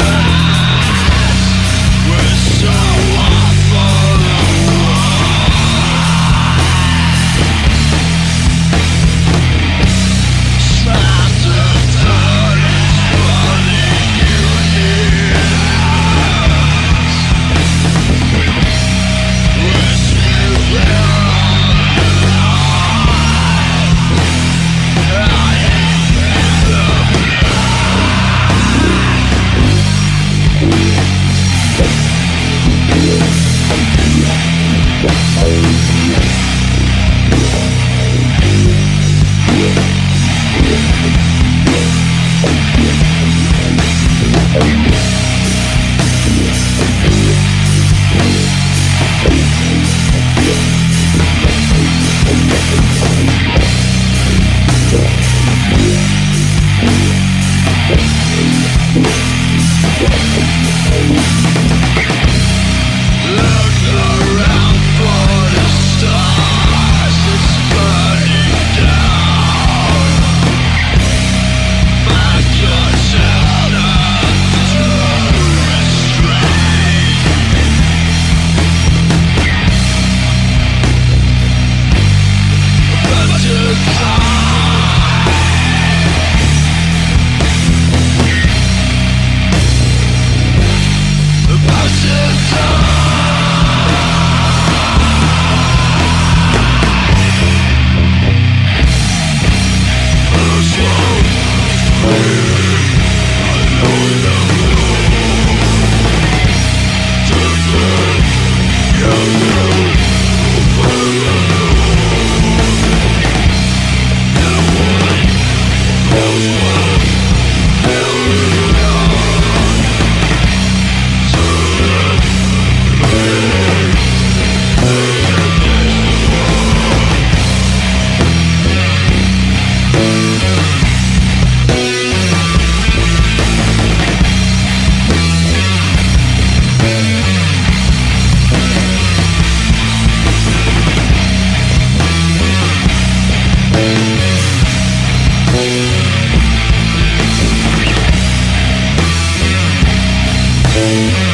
Love. Bye.